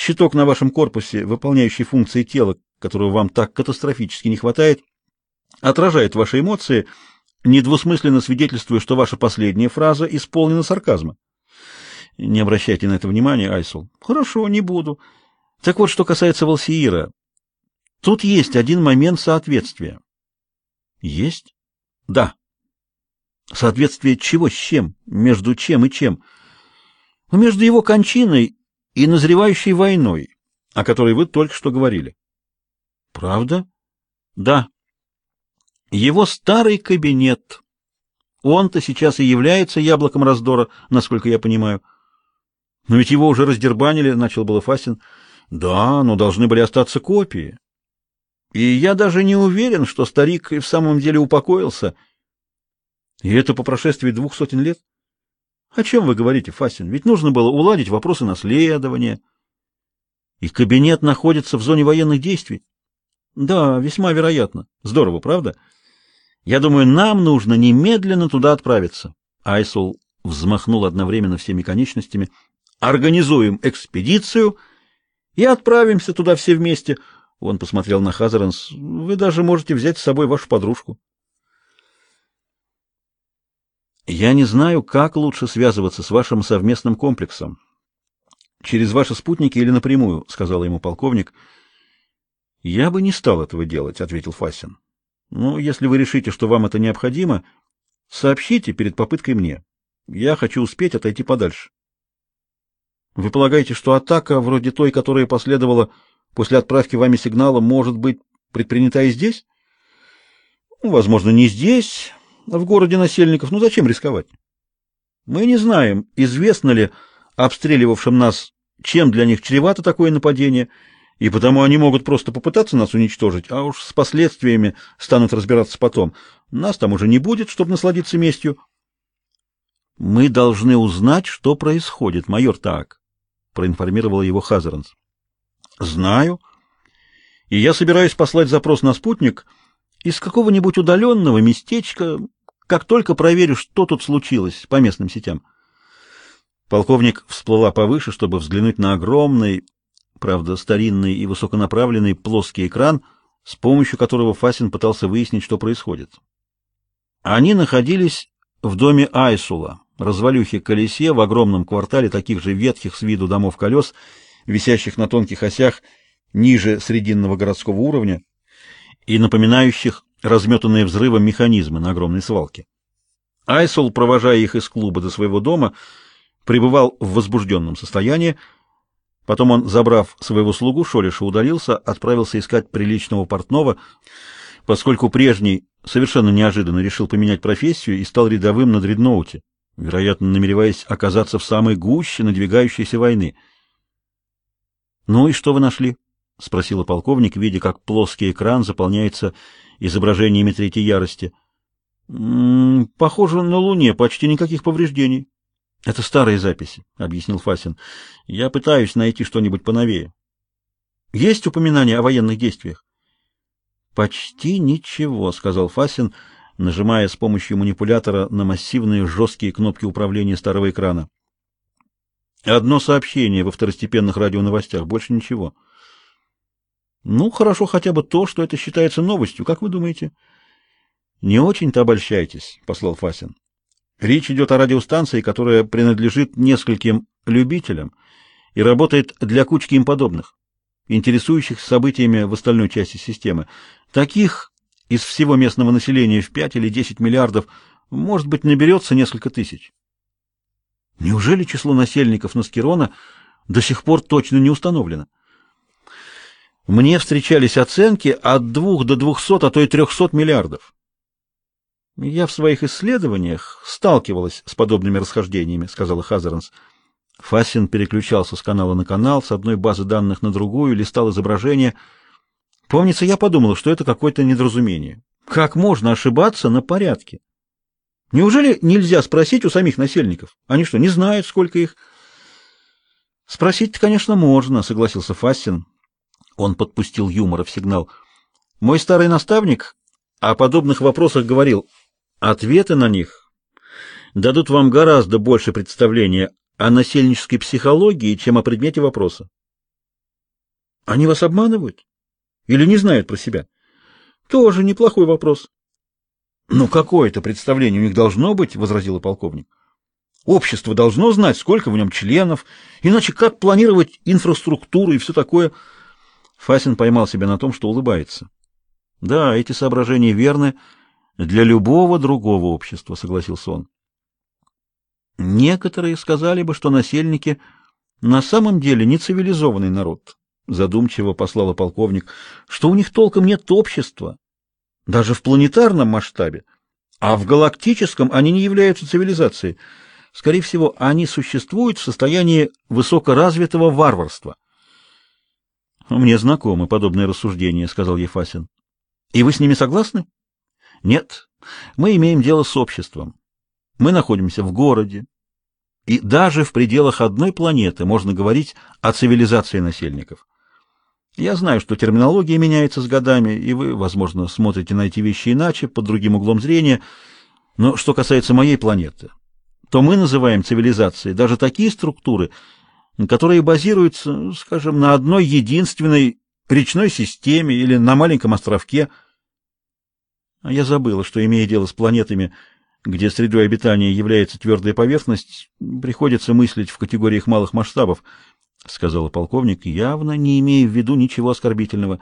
щиток на вашем корпусе, выполняющий функции тела, которого вам так катастрофически не хватает, отражает ваши эмоции, недвусмысленно свидетельствуя, что ваша последняя фраза исполнена сарказма. Не обращайте на это внимания, Айсул. Хорошо, не буду. Так вот, что касается Волсиира. Тут есть один момент соответствия. Есть? Да. Соответствие чего с чем? Между чем и чем? Ну, между его кончиной и назревающей войной, о которой вы только что говорили. Правда? Да. Его старый кабинет. Он-то сейчас и является яблоком раздора, насколько я понимаю. Но ведь его уже раздербанили, начал было Фастин. Да, но должны были остаться копии. И я даже не уверен, что старик и в самом деле упокоился. И это по прошествии двух сотен лет? О чем вы говорите, Фастин? Ведь нужно было уладить вопросы наследования. И кабинет находится в зоне военных действий. Да, весьма вероятно. Здорово, правда? Я думаю, нам нужно немедленно туда отправиться. Айсул взмахнул одновременно всеми конечностями. Организуем экспедицию и отправимся туда все вместе. Он посмотрел на Хазаранс. Вы даже можете взять с собой вашу подружку. Я не знаю, как лучше связываться с вашим совместным комплексом. Через ваши спутники или напрямую, сказал ему полковник. Я бы не стал этого делать, ответил Фасин. Ну, если вы решите, что вам это необходимо, сообщите перед попыткой мне. Я хочу успеть отойти подальше. Вы полагаете, что атака вроде той, которая последовала после отправки вами сигнала, может быть предпринята и здесь? Ну, возможно, не здесь, в городе насельников. Ну зачем рисковать? Мы не знаем, известно ли обстреливавшим нас, чем для них чревато такое нападение, и потому они могут просто попытаться нас уничтожить, а уж с последствиями станут разбираться потом. Нас там уже не будет, чтобы насладиться местью. Мы должны узнать, что происходит, майор Так, проинформировал его Хазаранс. Знаю. И я собираюсь послать запрос на спутник из какого-нибудь удаленного местечка, как только проверю, что тут случилось по местным сетям. Полковник всплыла повыше, чтобы взглянуть на огромный, правда, старинный и высоконаправленный плоский экран, с помощью которого Фасин пытался выяснить, что происходит. Они находились в доме Айсула, развалюхе-колесе в огромном квартале таких же ветхих с виду домов колес, висящих на тонких осях ниже срединного городского уровня и напоминающих разметанные взрывом механизмы на огромной свалке. Айсул, провожая их из клуба до своего дома, пребывал в возбужденном состоянии, Потом он, забрав своего слугу, Шолиша удалился, отправился искать приличного портного, поскольку прежний совершенно неожиданно решил поменять профессию и стал рядовым на дредноуте, вероятно, намереваясь оказаться в самой гуще надвигающейся войны. «Ну и что вы нашли?» — спросила полковник, видя, как плоский экран заполняется изображениями третьей ярости. «М -м, «Похоже, на Луне почти никаких повреждений». Это старые записи, объяснил Фасин. Я пытаюсь найти что-нибудь поновее. Есть упоминания о военных действиях? Почти ничего, сказал Фасин, нажимая с помощью манипулятора на массивные жесткие кнопки управления старого экрана. Одно сообщение во второстепенных радионовостях, больше ничего. Ну, хорошо хотя бы то, что это считается новостью, как вы думаете? Не очень-то обольщайтесь, послал Фасин. Речь идет о радиостанции, которая принадлежит нескольким любителям и работает для кучки им подобных, интересующихся событиями в остальной части системы. Таких из всего местного населения в 5 или 10 миллиардов, может быть, наберется несколько тысяч. Неужели число насельников Наскерона до сих пор точно не установлено? Мне встречались оценки от 2 до 200, а то и 300 миллиардов. Я в своих исследованиях сталкивалась с подобными расхождениями, сказала Хазаранс. Фасин переключался с канала на канал, с одной базы данных на другую, листал изображения. Помнится, я подумала, что это какое-то недоразумение. Как можно ошибаться на порядке? Неужели нельзя спросить у самих насельников? Они что, не знают, сколько их? Спросить-то, конечно, можно, согласился Фасин. Он подпустил юмора в сигнал. Мой старый наставник о подобных вопросах говорил: Ответы на них дадут вам гораздо больше представления о насельнической психологии, чем о предмете вопроса. Они вас обманывают? Или не знают про себя? Тоже неплохой вопрос. Ну, какое-то представление у них должно быть, возразил полковник. Общество должно знать, сколько в нем членов, иначе как планировать инфраструктуру и все такое. Фасин поймал себя на том, что улыбается. Да, эти соображения верны для любого другого общества, согласился он. Некоторые сказали бы, что насельники на самом деле не цивилизованный народ, задумчиво послала полковник, что у них толком нет общества, даже в планетарном масштабе, а в галактическом они не являются цивилизацией. Скорее всего, они существуют в состоянии высокоразвитого варварства. Мне знакомы подобные рассуждения, сказал Ефасин. И вы с ними согласны? Нет. Мы имеем дело с обществом. Мы находимся в городе, и даже в пределах одной планеты можно говорить о цивилизации насельников. Я знаю, что терминология меняется с годами, и вы, возможно, смотрите на эти вещи иначе, под другим углом зрения, но что касается моей планеты, то мы называем цивилизацией даже такие структуры, которые базируются, скажем, на одной единственной речной системе или на маленьком островке. А я забыла, что, имея дело с планетами, где средой обитания является твердая поверхность, приходится мыслить в категориях малых масштабов, сказал полковник, явно не имея в виду ничего оскорбительного.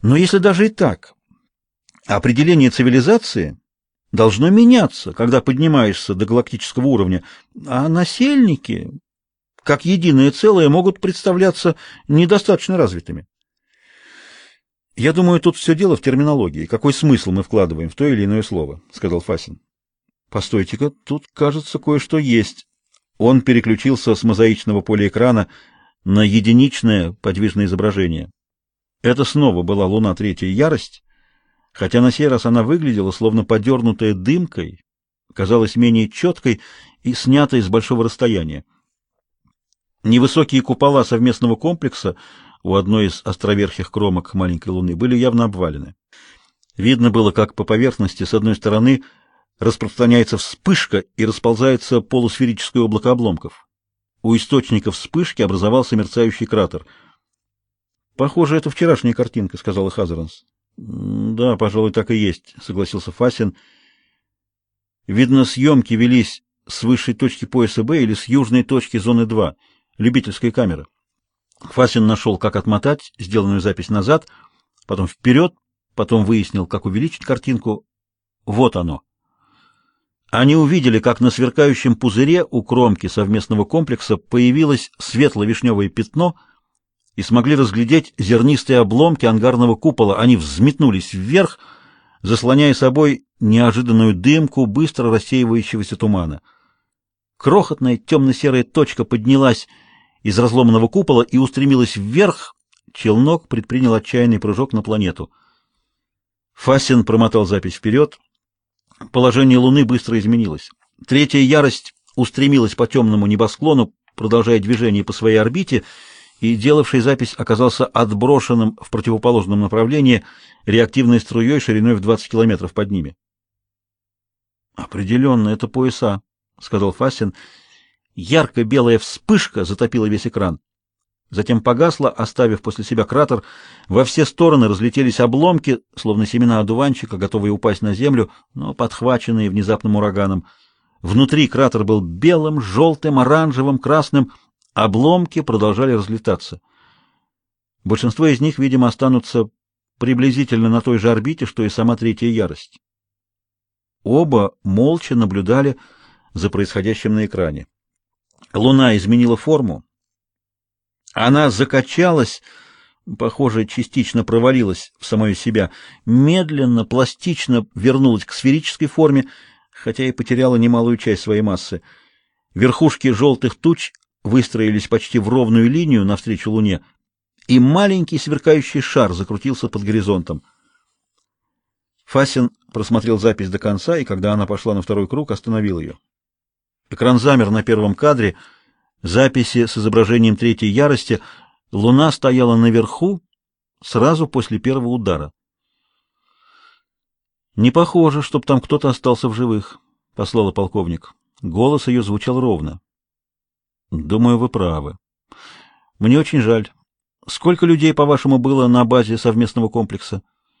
Но если даже и так, определение цивилизации должно меняться, когда поднимаешься до галактического уровня, а насельники, как единое целое, могут представляться недостаточно развитыми. Я думаю, тут все дело в терминологии. Какой смысл мы вкладываем в то или иное слово, сказал Фасин. Постойте-ка, тут, кажется, кое-что есть. Он переключился с мозаичного поля экрана на единичное подвижное изображение. Это снова была луна третья ярость, хотя на сей раз она выглядела словно подернутая дымкой, казалась менее четкой и снятой с большого расстояния. Невысокие купола совместного комплекса у одной из островерхих кромок маленькой луны были явно обвалены. Видно было, как по поверхности с одной стороны распространяется вспышка и расползается полусферическое облако обломков. У источника вспышки образовался мерцающий кратер. Похоже, это вчерашняя картинка, сказал Хазаранс. Да, пожалуй, так и есть, согласился Фасин. Видно, съемки велись с высшей точки пояса Б или с южной точки зоны 2, любительская камера. Фасин нашел, как отмотать сделанную запись назад, потом вперед, потом выяснил, как увеличить картинку. Вот оно. Они увидели, как на сверкающем пузыре у кромки совместного комплекса появилось светло-вишневое пятно — и смогли разглядеть зернистые обломки ангарного купола. Они взметнулись вверх, заслоняя собой неожиданную дымку быстро рассеивающегося тумана. Крохотная темно-серая точка поднялась из разломанного купола и устремилась вверх. Челнок предпринял отчаянный прыжок на планету. Фасин промотал запись вперед. Положение Луны быстро изменилось. Третья ярость устремилась по темному небосклону, продолжая движение по своей орбите, и делавший запись оказался отброшенным в противоположном направлении реактивной струей шириной в 20 километров под ними. «Определенно, это пояса», — сказал Фасин. Ярко-белая вспышка затопила весь экран. Затем погасла, оставив после себя кратер. Во все стороны разлетелись обломки, словно семена одуванчика, готовые упасть на землю, но подхваченные внезапным ураганом. Внутри кратер был белым, желтым, оранжевым, красным, Обломки продолжали разлетаться. Большинство из них, видимо, останутся приблизительно на той же орбите, что и сама третья ярость. Оба молча наблюдали за происходящим на экране. Луна изменила форму. Она закачалась, похоже, частично провалилась в самое себя, медленно, пластично вернулась к сферической форме, хотя и потеряла немалую часть своей массы. Верхушки желтых туч выстроились почти в ровную линию навстречу Луне, и маленький сверкающий шар закрутился под горизонтом. Фасин просмотрел запись до конца, и когда она пошла на второй круг, остановил ее. Экран замер на первом кадре, записи с изображением третьей ярости. Луна стояла наверху сразу после первого удара. «Не похоже, чтоб там кто-то остался в живых», — послала полковник. Голос ее звучал ровно. Думаю, вы правы. Мне очень жаль. Сколько людей, по-вашему, было на базе совместного комплекса?